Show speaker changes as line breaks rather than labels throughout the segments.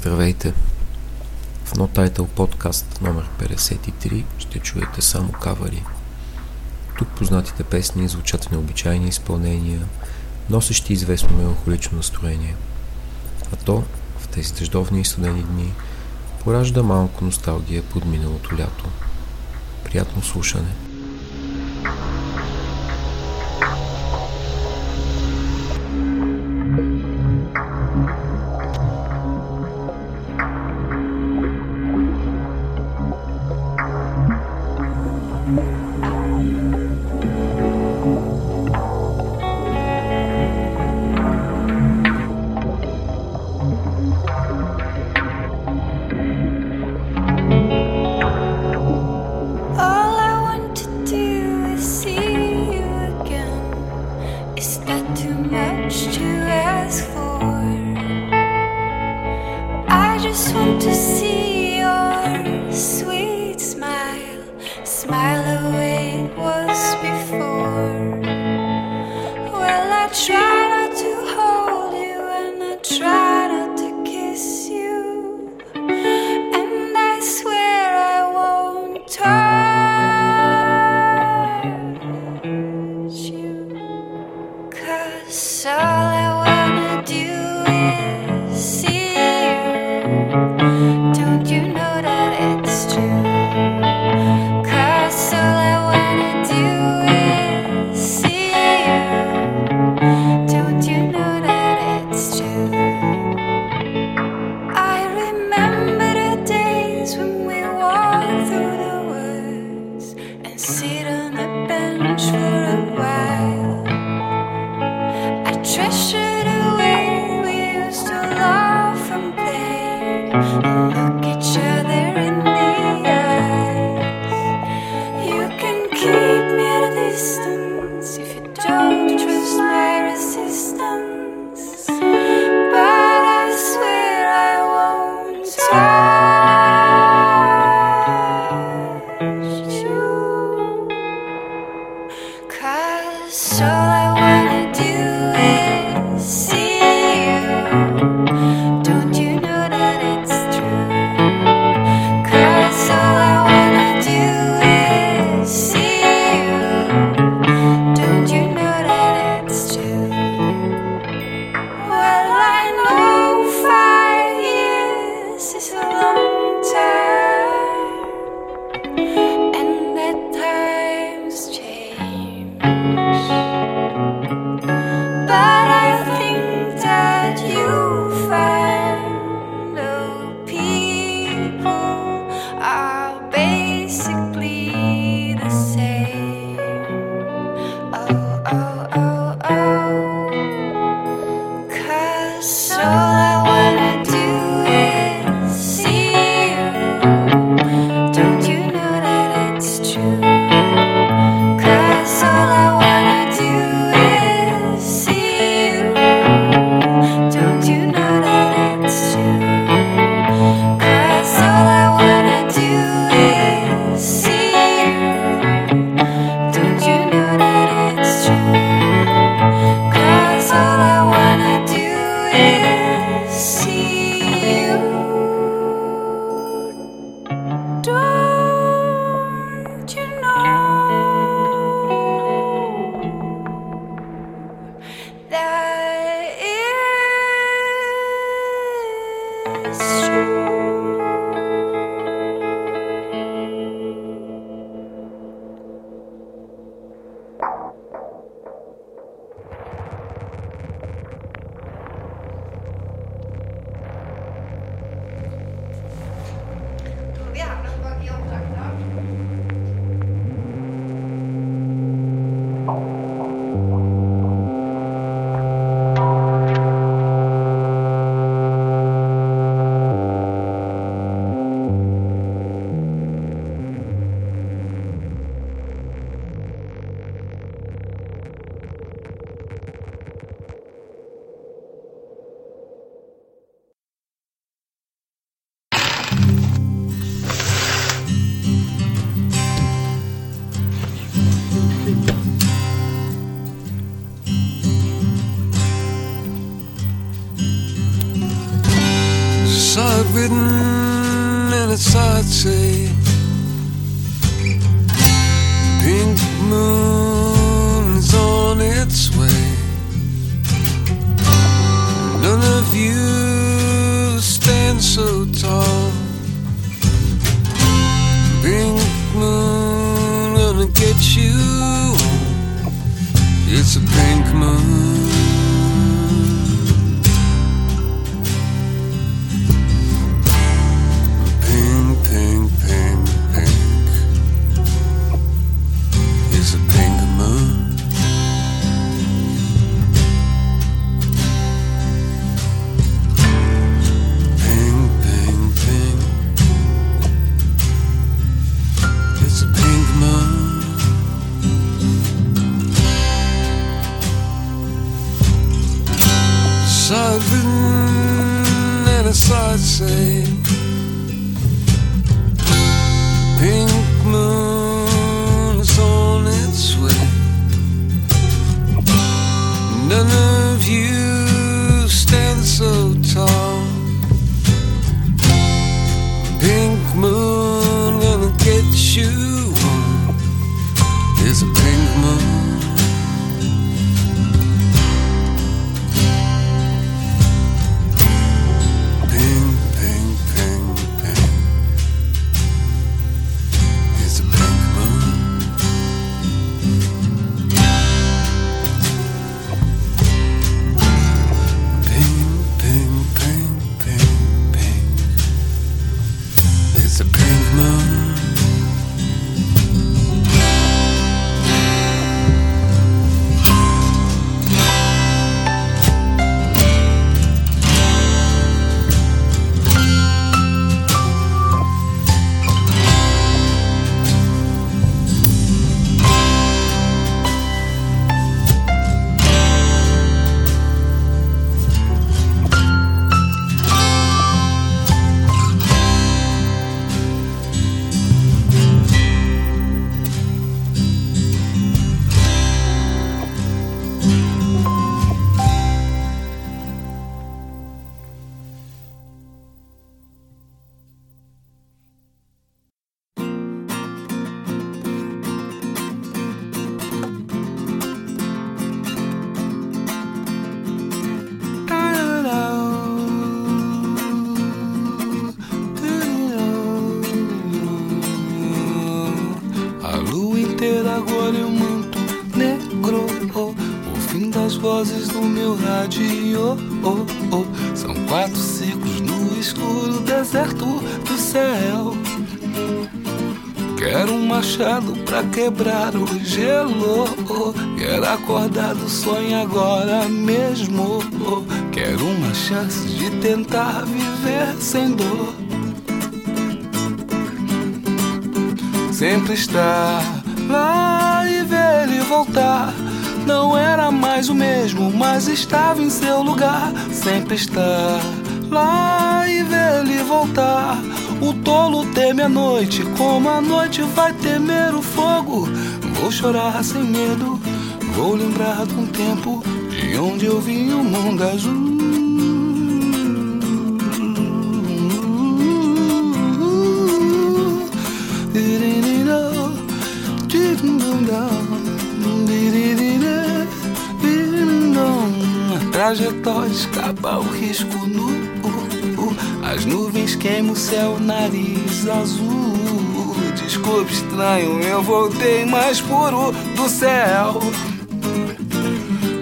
Здравейте! В No Title подкаст номер 53 ще чуете само кавари. Тук познатите песни звучат в необичайни изпълнения, носещи известно меланхолично настроение. А то, в тези дъждовни и студени дни, поражда малко носталгия под миналото лято. Приятно слушане!
thank you a
pink moon.
Agora mesmo. Quero uma chance de tentar viver sem dor. sempre estar lá e ver ele voltar. Não era mais o mesmo, mas estava em seu lugar. Sempre estar lá e ver ele voltar. O tolo teme a noite, como a noite vai temer o fogo. Vou chorar sem medo, vou lembrar de um tempo de onde eu vi o mundo azul. Trajetória escapa o risco nu. As nuvens queimam o céu, nariz azul. Desculpe, estranho, eu voltei mais puro do céu.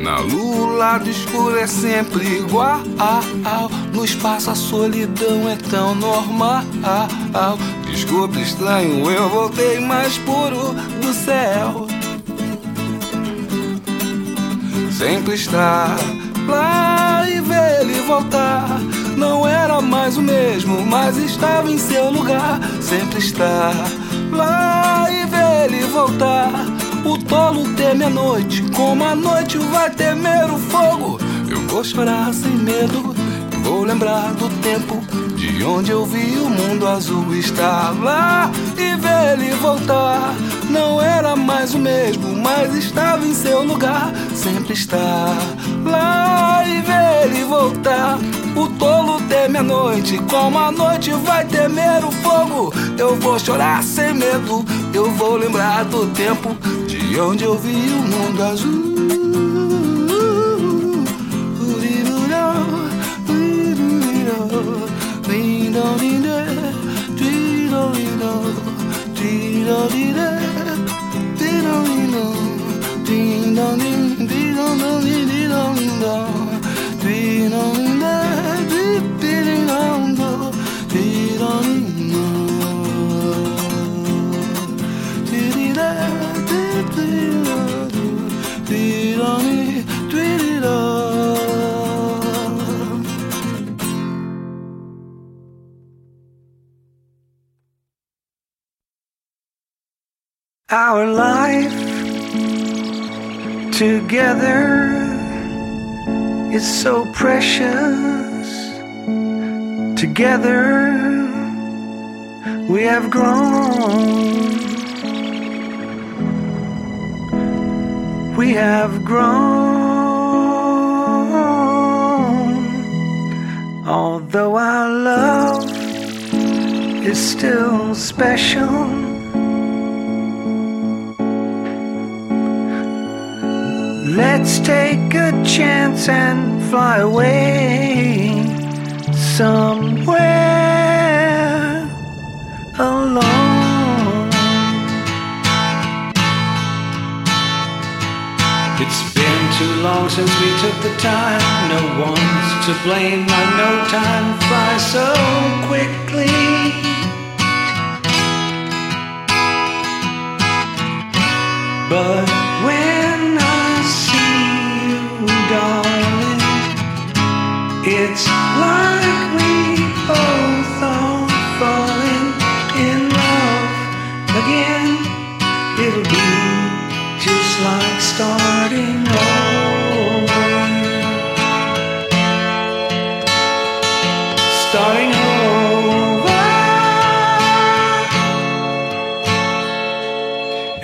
Na lua, o lado escuro é sempre igual. No espaço, a solidão é tão normal. Desculpe, estranho, eu voltei mais puro do céu. Sempre estar lá e ver ele voltar. Não era mais o mesmo, mas estava em seu lugar. Sempre estar lá e ver ele voltar. O tolo teme a noite, como a noite vai temer o fogo. Eu vou chorar sem medo, vou lembrar do tempo de onde eu vi o mundo azul estar lá e ver ele voltar. Não era mais o mesmo, mas estava em seu lugar. Sempre estar lá e ver ele voltar. O tolo teme a noite, como a noite vai temer o fogo. Eu vou chorar sem medo, eu vou lembrar do tempo de onde eu vi o mundo azul.
Our life together is so precious. Together we have grown. We have grown. Although our love is still special. Let's take a chance and fly away somewhere alone. It's been too long since we took the time. No one's to blame. I know time flies so quickly. But when it's like we both are falling in love again. It'll be just like starting over. Starting over.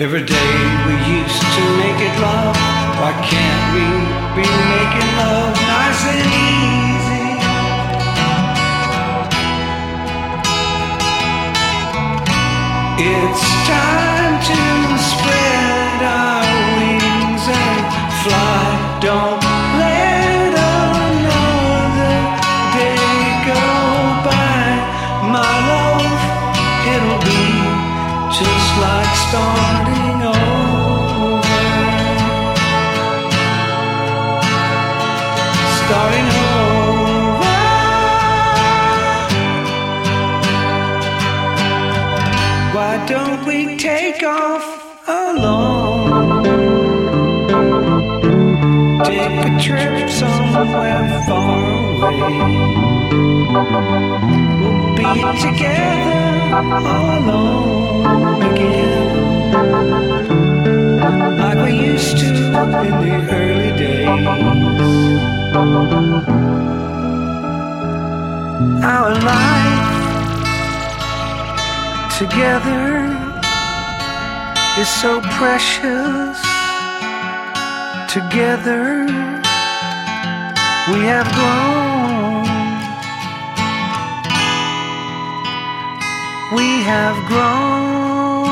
Every day we used to make it love. Why can't we be making love nice and easy? It's time to spread our wings and fly. Don't let another day go by. My love, it'll be just like starting trip somewhere far away. We'll be together all alone again. Like we used to in the early days. Our life together is so precious. Together we have grown. We have grown.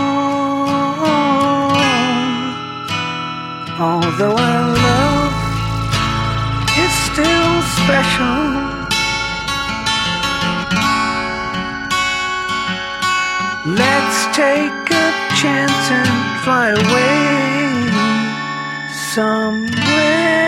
Although our love is still special. Let's take a chance and fly away somewhere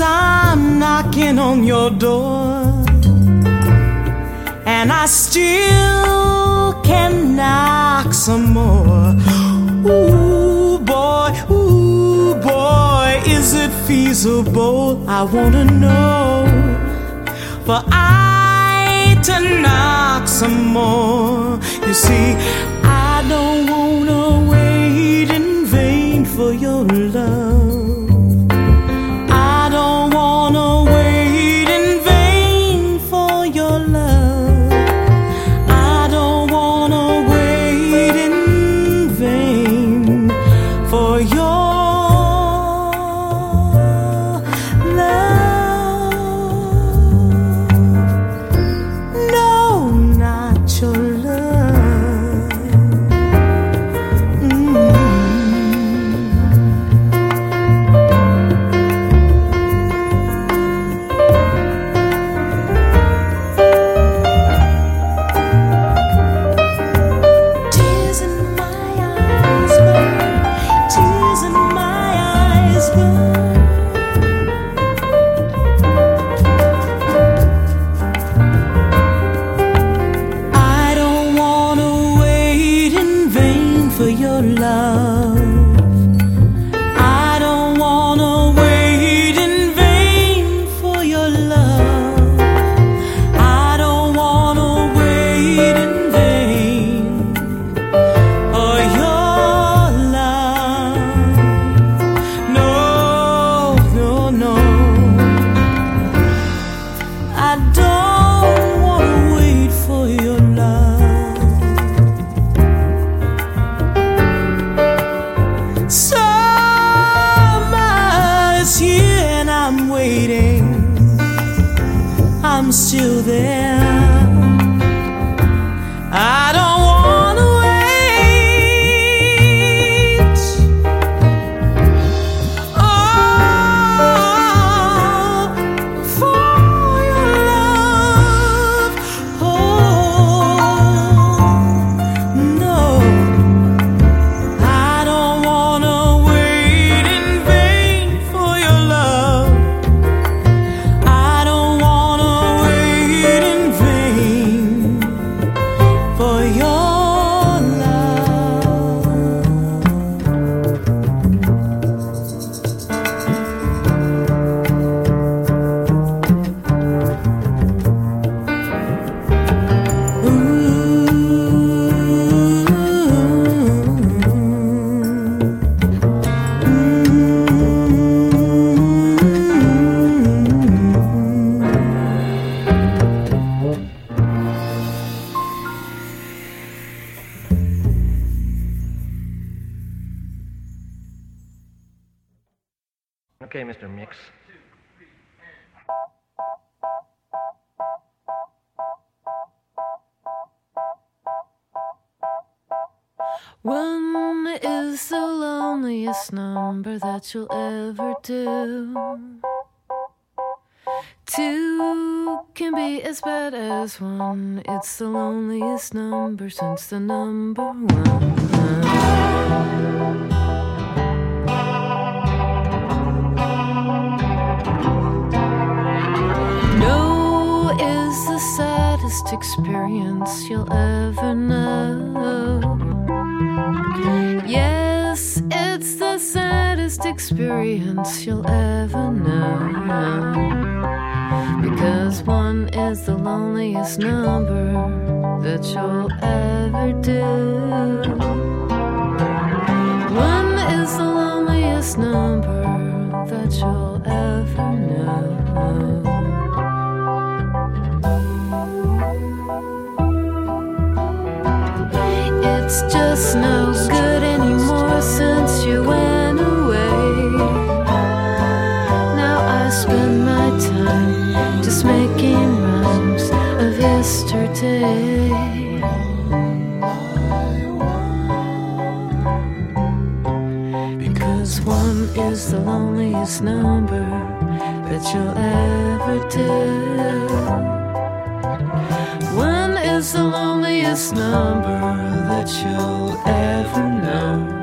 I'm
knocking on your door, and I still can knock some more. Ooh, boy, ooh, boy, is it feasible? I wanna know for I to knock some more. You see, I don't wanna wait in vain for your love.
As one. It's the loneliest number since the number one. No is the saddest experience you'll ever know. Yes, it's the saddest experience you'll ever know. Because one is the loneliest number that you'll ever do. Loneliest number that you'll ever do. One is the loneliest number that you'll ever know.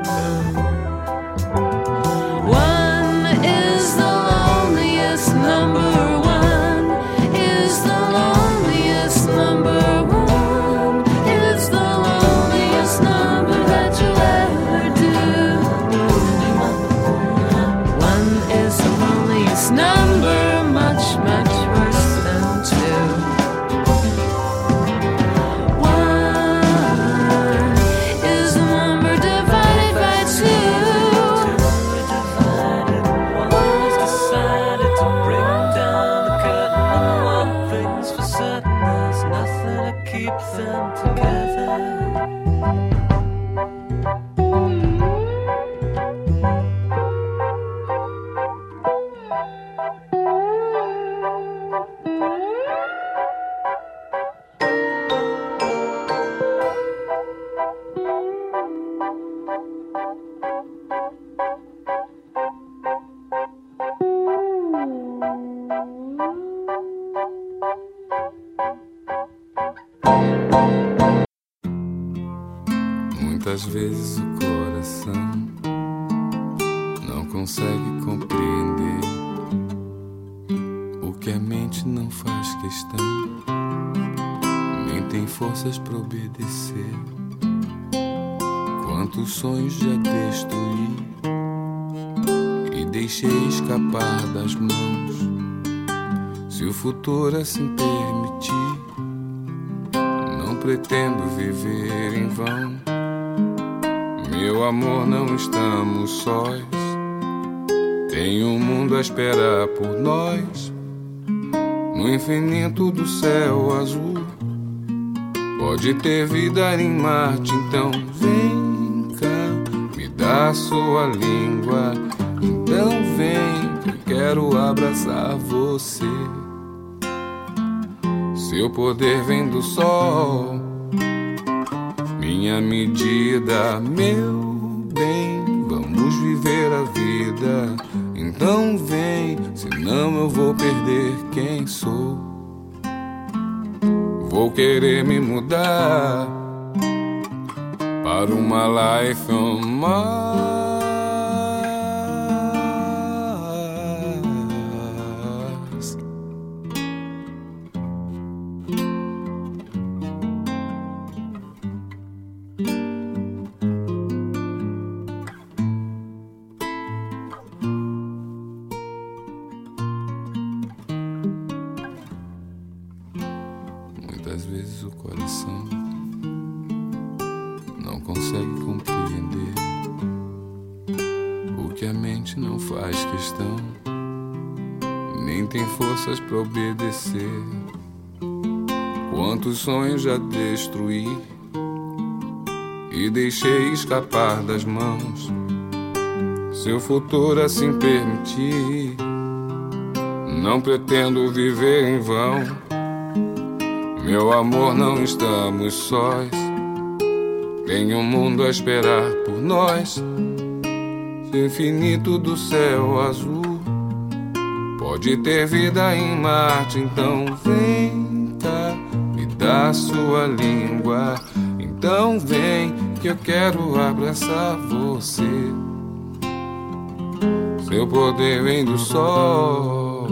Quantos sonhos já destruí e deixei escapar das mãos. Se o futuro assim permitir, não pretendo viver em vão. Meu amor, não estamos sós. Tem um mundo a esperar por nós. No infinito do céu azul. Pode ter vida em Marte, então vem dá sua língua. Então vem, quero abraçar você. Seu poder vem do sol, minha medida, meu bem. Vamos viver a vida, então vem, senão eu vou perder quem sou. Vou querer me mudar para uma life on Mars. Quantos sonhos já destruí e deixei escapar das mãos. Seu futuro assim permitir, não pretendo viver em vão. Meu amor, não estamos sós. Tem um mundo a esperar por nós. Infinito do céu azul pode ter vida em Marte. Então vem dá sua língua. Então vem que eu quero abraçar você. Seu poder vem do sol,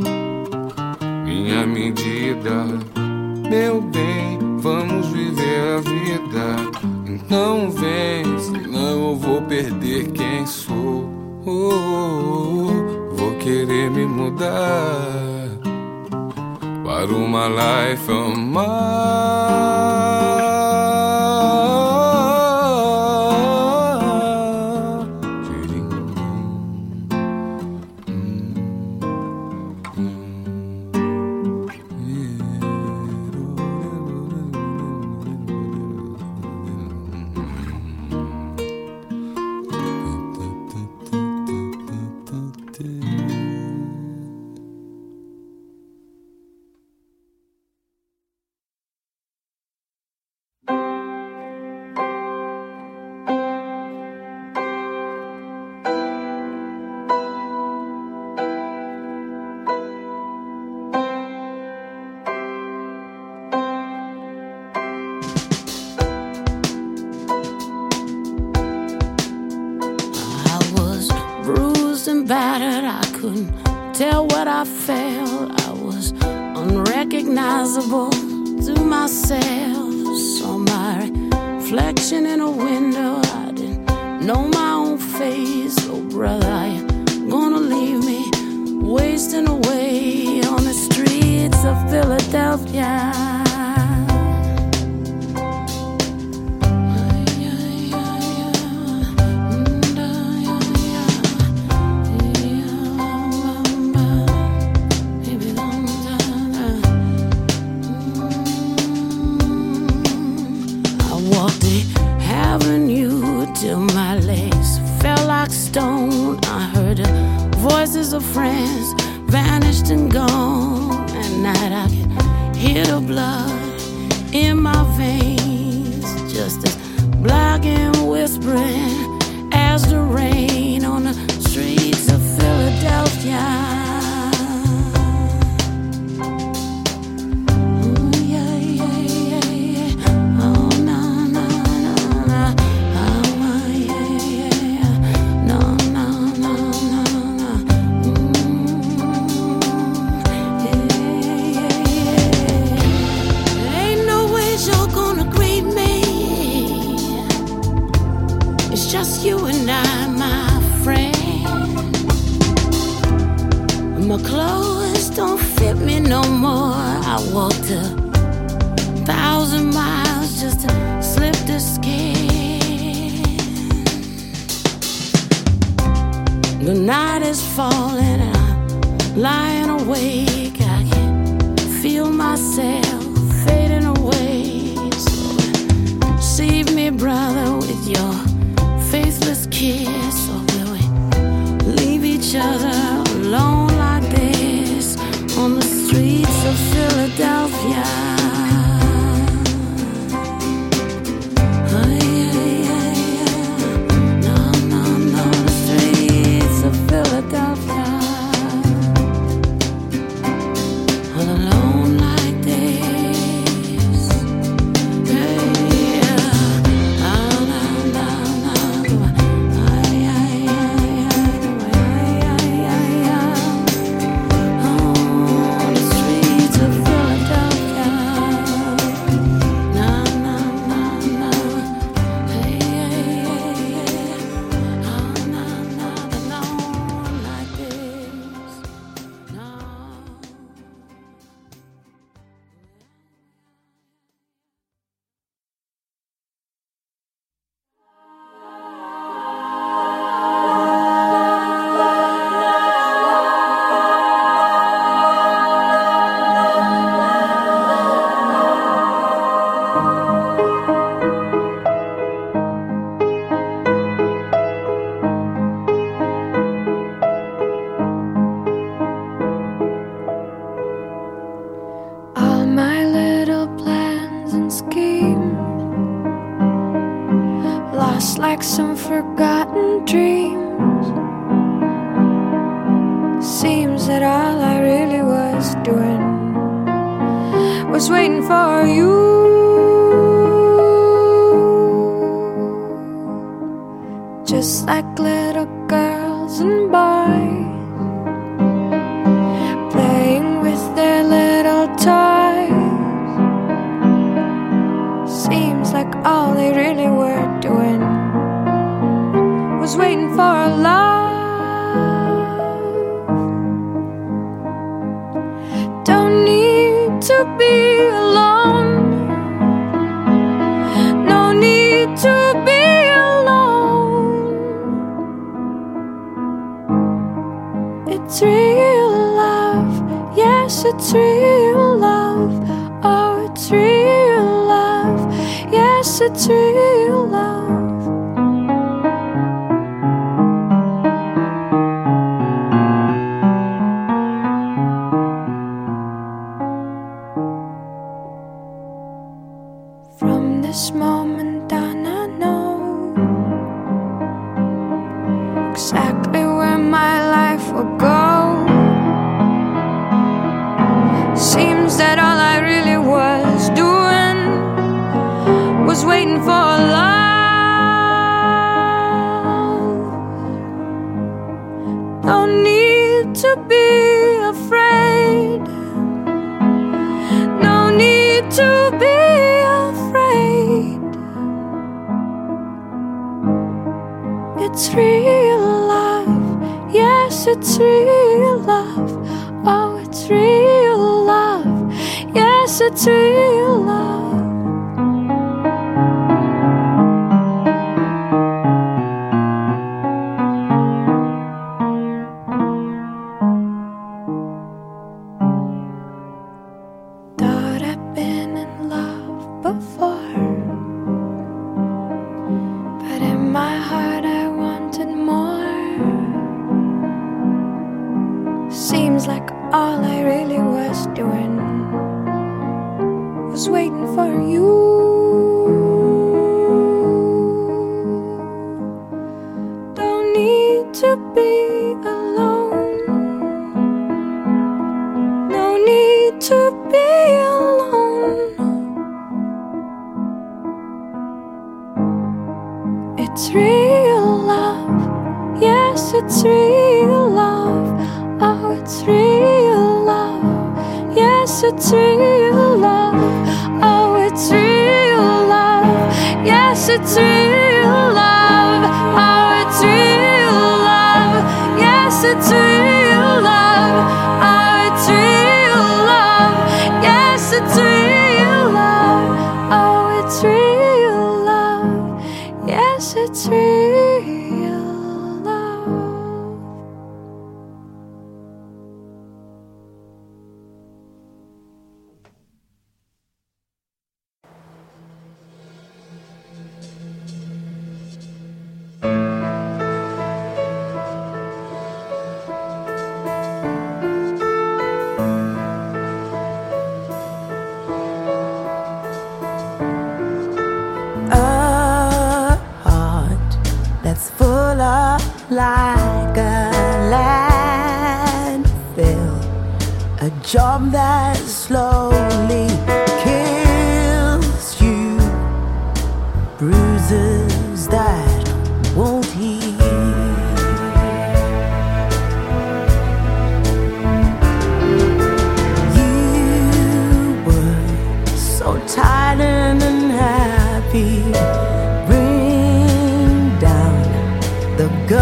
minha medida meu bem, vamos viver a vida. Então vem, senão eu vou perder quem sou. Oh, oh, oh, vou querer me mudar para
my
life oh
on
I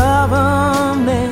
government.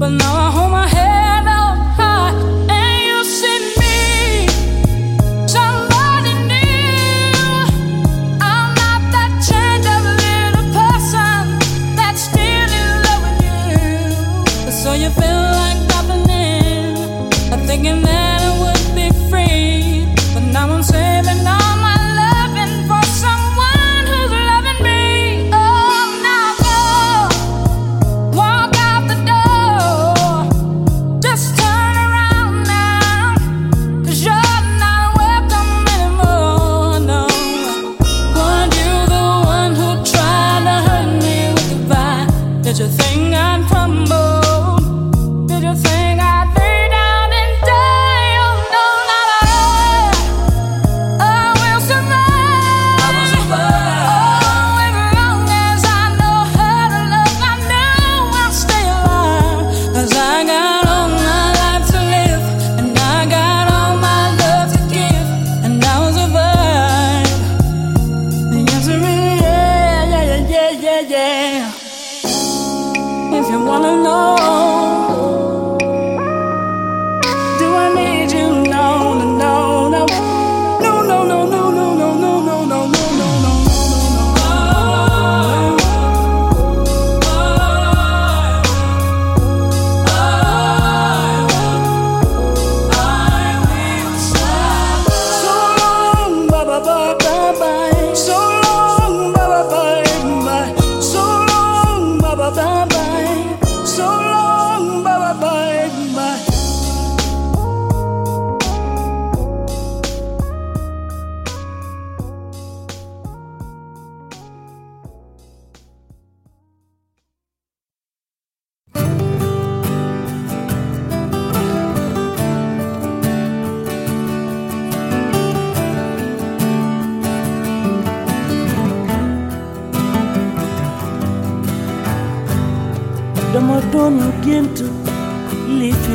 but
now I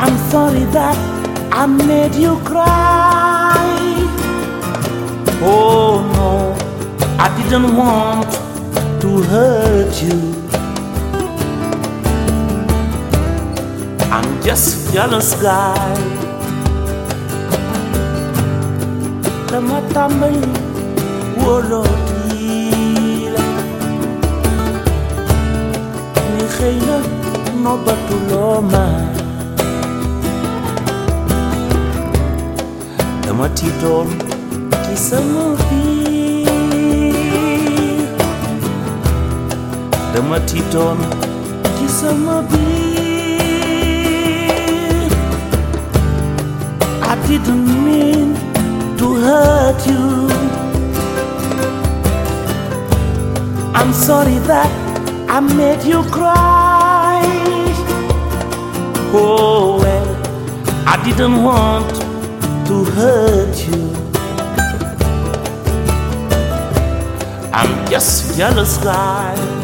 I'm
sorry that I made you cry. Oh no, I didn't want to hurt you. I'm just jealous guy. Kama tambal wolotila. Ni xeyna nobatu lo maa. kisamovi kisamovi I didn't mean to hurt you.
I'm sorry that I made you cry. Oh well, I didn't want to hurt you. I'm just a jealous guy.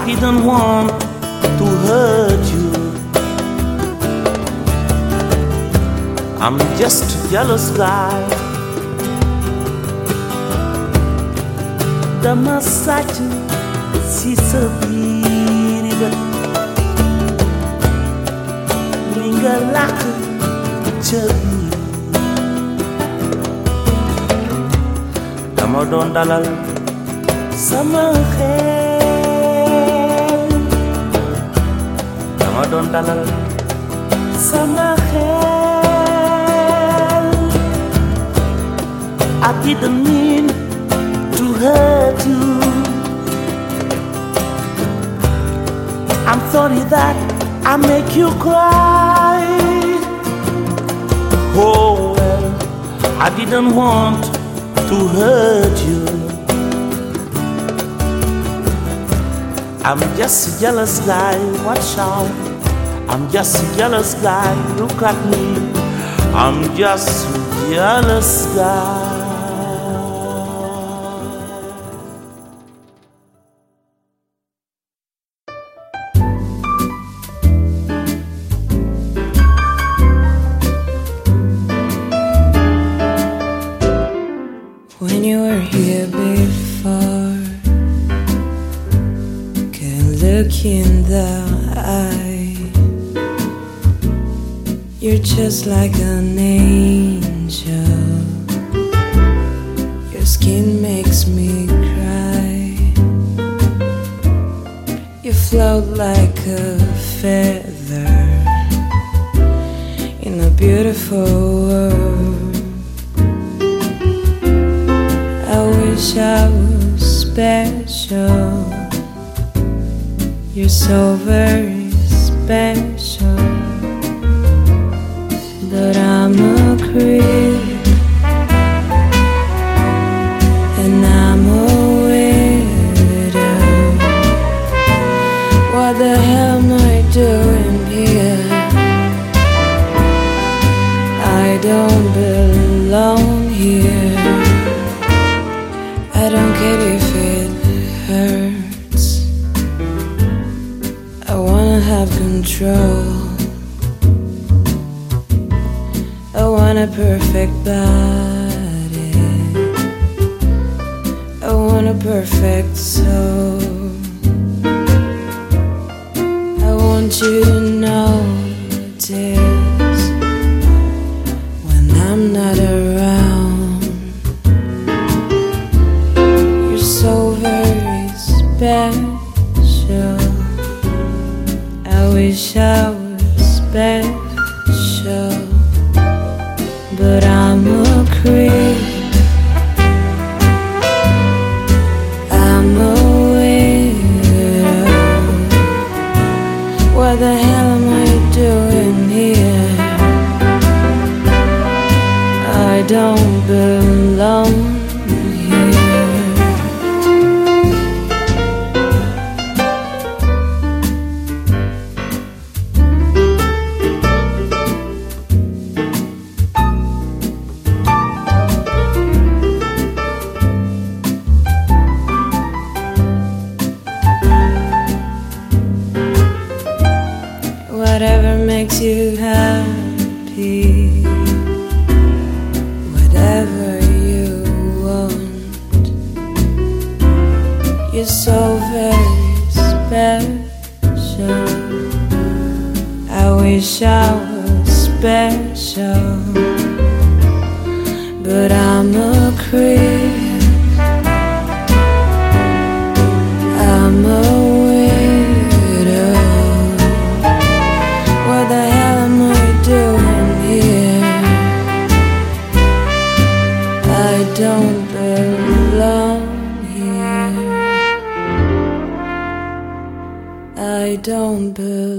I didn't want to hurt you. I'm just a jealous guy. Dama satu si sabiri ba li nga làkk ca biir dama doon dalal sama xel doon dalal sama xel I didn't mean to hurt you I'm sorry that I make you cry. Oh well, I didn't want to hurt you. I'm just a jealous guy, watch out. I'm just a jealous guy, look at me. I'm just a jealous guy.
Like an don't belong here. I don't belong.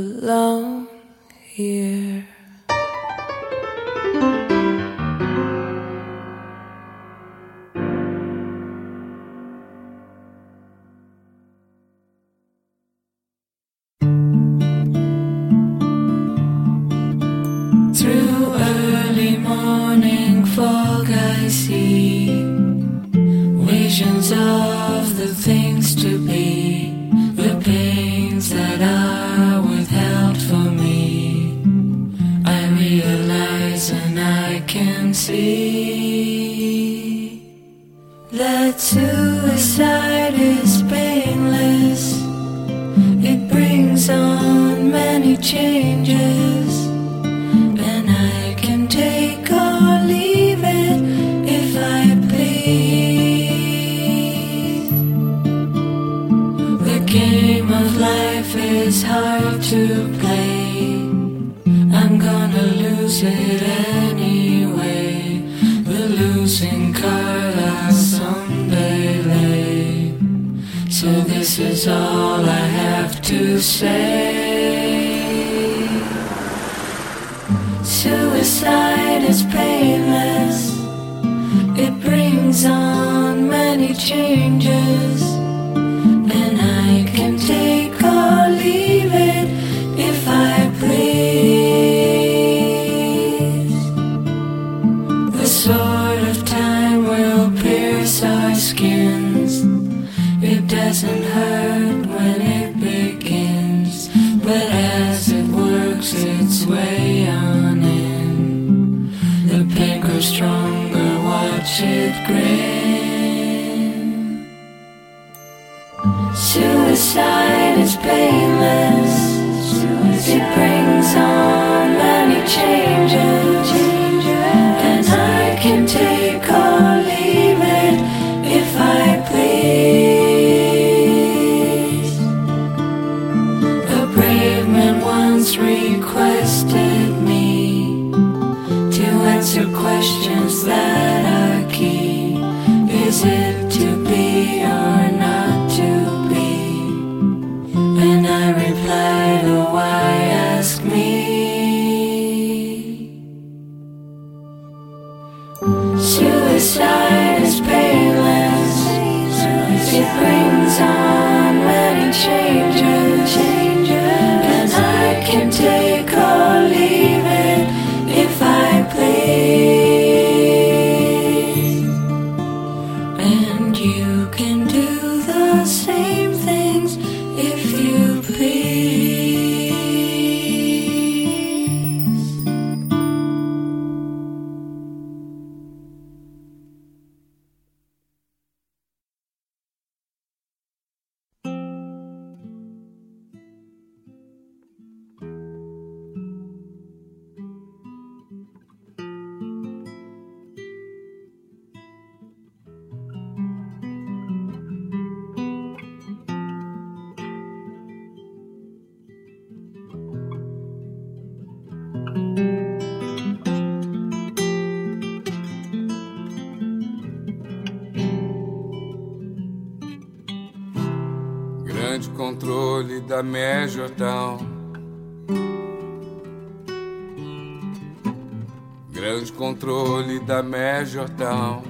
Jordão.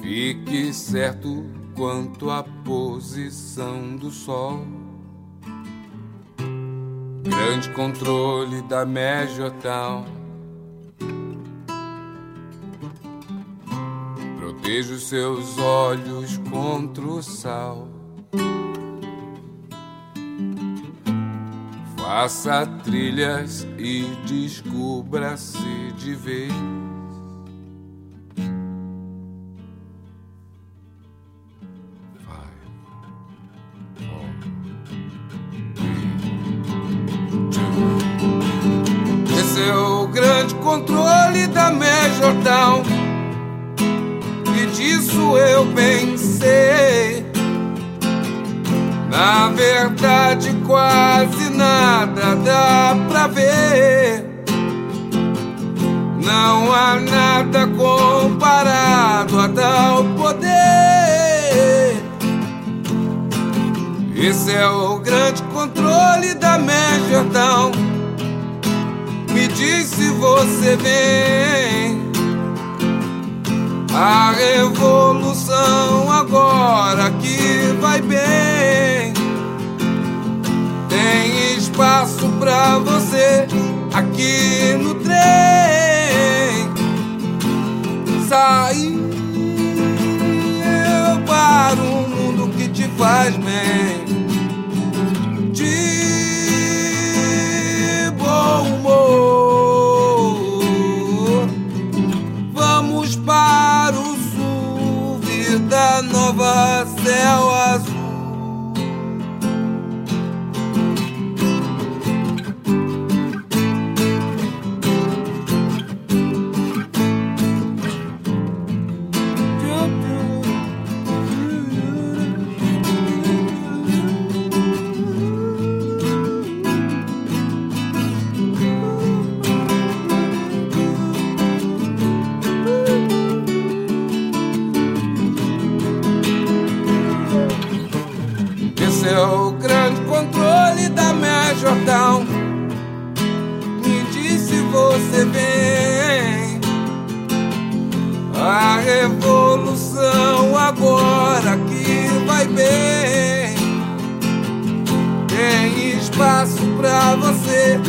Fique certo quanto à posição do sol. Grande controle da Mejotal. Proteja os seus olhos contra o sal. Faça trilhas e descubra-se de vez. Esse é o grande controle da Major e disso eu pensei. Na verdade, quase nada dá pra ver. Não há nada comparado a tal poder. Esse é o grande controle da Town. Me diz se você vem. A revolução agora que vai bem. Espaço pra você aqui no trem. Sair para um mundo que te faz bem. De bom humor. Vamos para o sul, vida nova, céu Town. Me diz se você vem. A revolução agora que vai bem. Tem espaço pra você